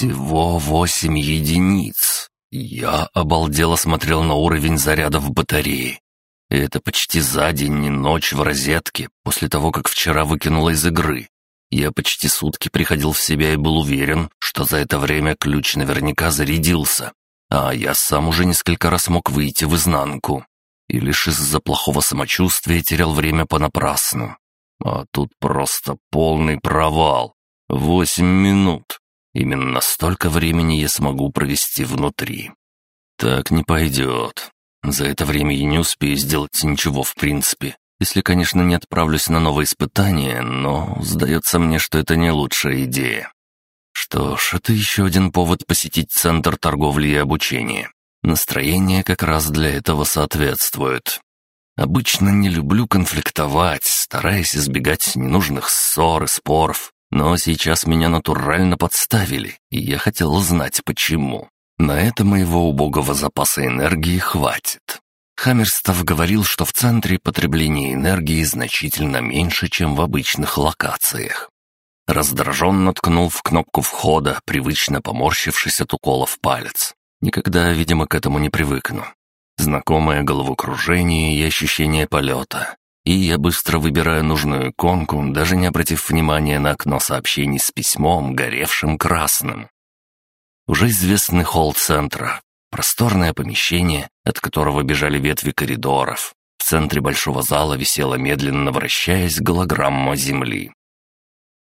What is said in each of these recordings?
Всего восемь единиц. Я обалдело смотрел на уровень заряда в батарее. это почти за день и ночь в розетке, после того, как вчера выкинула из игры. Я почти сутки приходил в себя и был уверен, что за это время ключ наверняка зарядился. А я сам уже несколько раз мог выйти в изнанку. И лишь из-за плохого самочувствия терял время понапрасну. А тут просто полный провал. Восемь минут. Именно столько времени я смогу провести внутри. Так не пойдет. За это время я не успею сделать ничего в принципе. Если, конечно, не отправлюсь на новое испытание, но сдается мне, что это не лучшая идея. Что ж, это еще один повод посетить Центр торговли и обучения. Настроение как раз для этого соответствует. Обычно не люблю конфликтовать, стараясь избегать ненужных ссор и споров, но сейчас меня натурально подставили, и я хотел узнать, почему. На это моего убогого запаса энергии хватит. Хаммерстов говорил, что в центре потребление энергии значительно меньше, чем в обычных локациях. Раздраженно ткнул в кнопку входа, привычно поморщившись от укола в палец. Никогда, видимо, к этому не привыкну. Знакомое головокружение и ощущение полета. И я быстро выбираю нужную иконку, даже не обратив внимания на окно сообщений с письмом, горевшим красным. Уже известный холл центра. Просторное помещение, от которого бежали ветви коридоров. В центре большого зала висела, медленно вращаясь, голограмма Земли.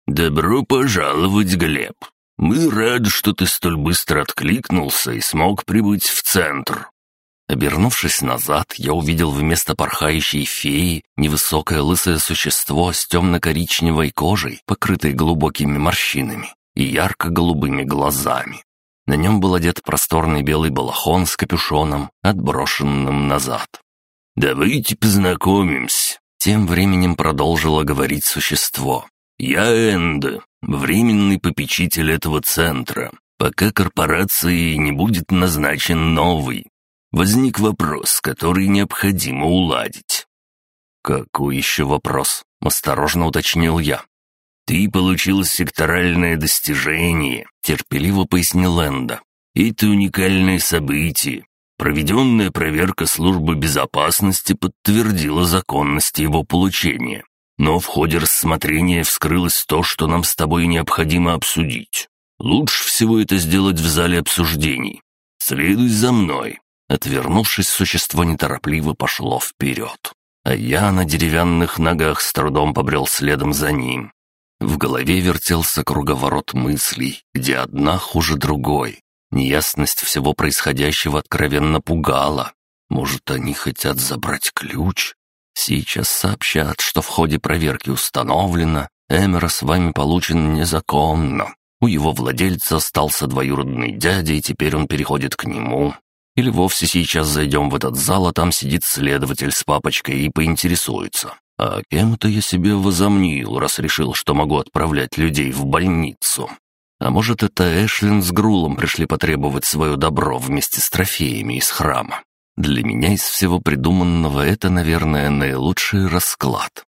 «Добро пожаловать, Глеб. Мы рады, что ты столь быстро откликнулся и смог прибыть в центр. Обернувшись назад, я увидел вместо порхающей феи невысокое лысое существо с темно-коричневой кожей, покрытой глубокими морщинами и ярко-голубыми глазами. На нем был одет просторный белый балахон с капюшоном, отброшенным назад. «Давайте познакомимся», — тем временем продолжило говорить существо. «Я Энда, временный попечитель этого центра, пока корпорации не будет назначен новый, возник вопрос, который необходимо уладить. «Какой еще вопрос?» — осторожно уточнил я. «Ты получил секторальное достижение», — терпеливо пояснил Энда. «Это уникальное событие. Проведенная проверка службы безопасности подтвердила законность его получения. Но в ходе рассмотрения вскрылось то, что нам с тобой необходимо обсудить. Лучше всего это сделать в зале обсуждений. Следуй за мной. Отвернувшись, существо неторопливо пошло вперед. А я на деревянных ногах с трудом побрел следом за ним. В голове вертелся круговорот мыслей, где одна хуже другой. Неясность всего происходящего откровенно пугала. Может, они хотят забрать ключ? Сейчас сообщат, что в ходе проверки установлено, Эмера с вами получен незаконно. У его владельца остался двоюродный дядя, и теперь он переходит к нему. Или вовсе сейчас зайдем в этот зал, а там сидит следователь с папочкой и поинтересуется. А кем-то я себе возомнил, раз решил, что могу отправлять людей в больницу. А может, это Эшлин с Грулом пришли потребовать свое добро вместе с трофеями из храма. Для меня из всего придуманного это, наверное, наилучший расклад.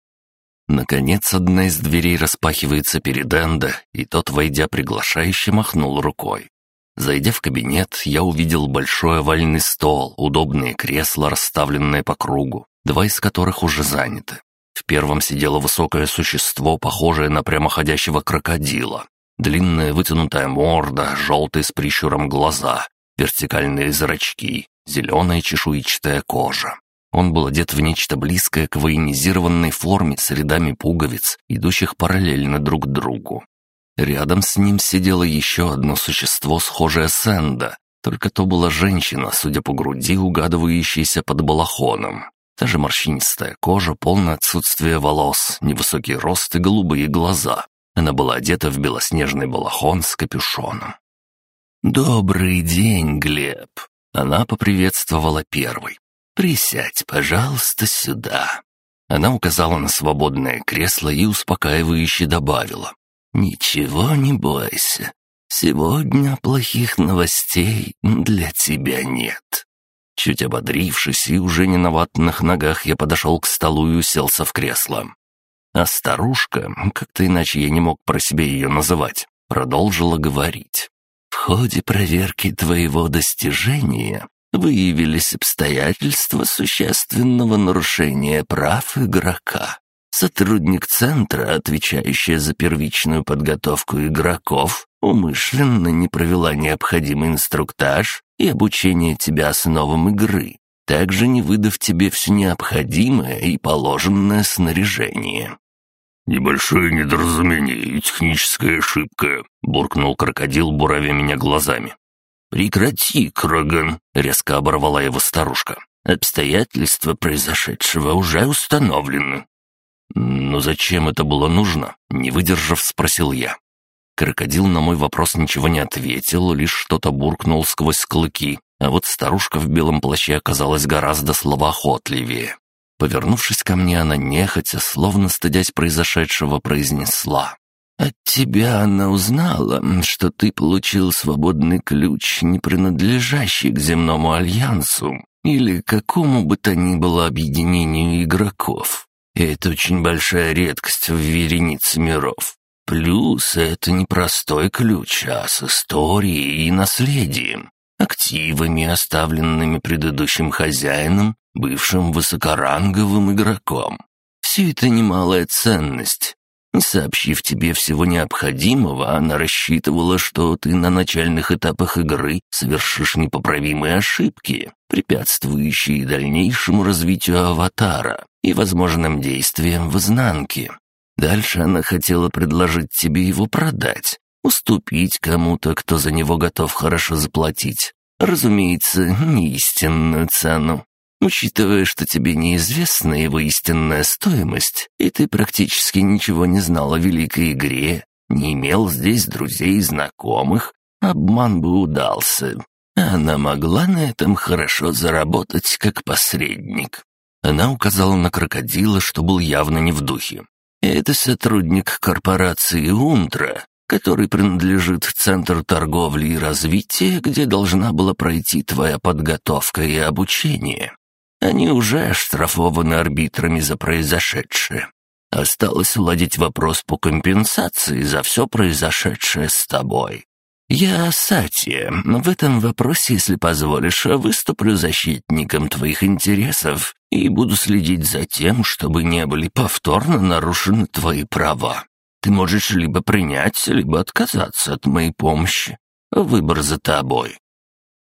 Наконец, одна из дверей распахивается перед Энда, и тот, войдя приглашающе, махнул рукой. Зайдя в кабинет, я увидел большой овальный стол, удобные кресла, расставленные по кругу, два из которых уже заняты. В первом сидело высокое существо, похожее на прямоходящего крокодила. Длинная вытянутая морда, желтые с прищуром глаза, вертикальные зрачки, зеленая чешуйчатая кожа. Он был одет в нечто близкое к военизированной форме с рядами пуговиц, идущих параллельно друг другу. Рядом с ним сидело еще одно существо, схожее с Энда, только то была женщина, судя по груди, угадывающаяся под балахоном. Та же морщинистая кожа, полное отсутствие волос, невысокий рост и голубые глаза. Она была одета в белоснежный балахон с капюшоном. «Добрый день, Глеб!» Она поприветствовала первой. «Присядь, пожалуйста, сюда». Она указала на свободное кресло и успокаивающе добавила. «Ничего не бойся. Сегодня плохих новостей для тебя нет». Чуть ободрившись и уже не на ватных ногах, я подошел к столу и уселся в кресло. А старушка, как-то иначе я не мог про себя ее называть, продолжила говорить. В ходе проверки твоего достижения выявились обстоятельства существенного нарушения прав игрока. Сотрудник центра, отвечающая за первичную подготовку игроков, умышленно не провела необходимый инструктаж и обучение тебя основам игры, также не выдав тебе все необходимое и положенное снаряжение. «Небольшое недоразумение и техническая ошибка», — буркнул крокодил, буравя меня глазами. «Прекрати, Кроган!» — резко оборвала его старушка. «Обстоятельства произошедшего уже установлены». «Но зачем это было нужно?» — не выдержав, спросил я. Крокодил на мой вопрос ничего не ответил, лишь что-то буркнул сквозь клыки, а вот старушка в белом плаще оказалась гораздо словоохотливее. Повернувшись ко мне, она нехотя, словно стыдясь произошедшего, произнесла. «От тебя она узнала, что ты получил свободный ключ, не принадлежащий к земному альянсу или какому бы то ни было объединению игроков. И это очень большая редкость в веренице миров. Плюс это не простой ключ, а с историей и наследием, активами, оставленными предыдущим хозяином, бывшим высокоранговым игроком. Все это немалая ценность. Не сообщив тебе всего необходимого, она рассчитывала, что ты на начальных этапах игры совершишь непоправимые ошибки, препятствующие дальнейшему развитию аватара и возможным действиям в изнанке. Дальше она хотела предложить тебе его продать, уступить кому-то, кто за него готов хорошо заплатить. Разумеется, не истинную цену. Учитывая, что тебе неизвестна его истинная стоимость, и ты практически ничего не знал о великой игре, не имел здесь друзей и знакомых, обман бы удался. Она могла на этом хорошо заработать как посредник. Она указала на крокодила, что был явно не в духе. Это сотрудник корпорации «Унтра», который принадлежит Центру торговли и развития, где должна была пройти твоя подготовка и обучение. Они уже оштрафованы арбитрами за произошедшее. Осталось уладить вопрос по компенсации за все произошедшее с тобой. Я, Сатия, в этом вопросе, если позволишь, выступлю защитником твоих интересов и буду следить за тем, чтобы не были повторно нарушены твои права. Ты можешь либо принять, либо отказаться от моей помощи. Выбор за тобой».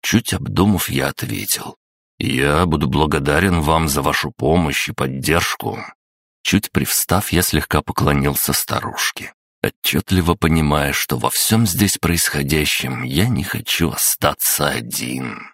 Чуть обдумав, я ответил. «Я буду благодарен вам за вашу помощь и поддержку». Чуть привстав, я слегка поклонился старушке отчетливо понимая, что во всем здесь происходящем я не хочу остаться один.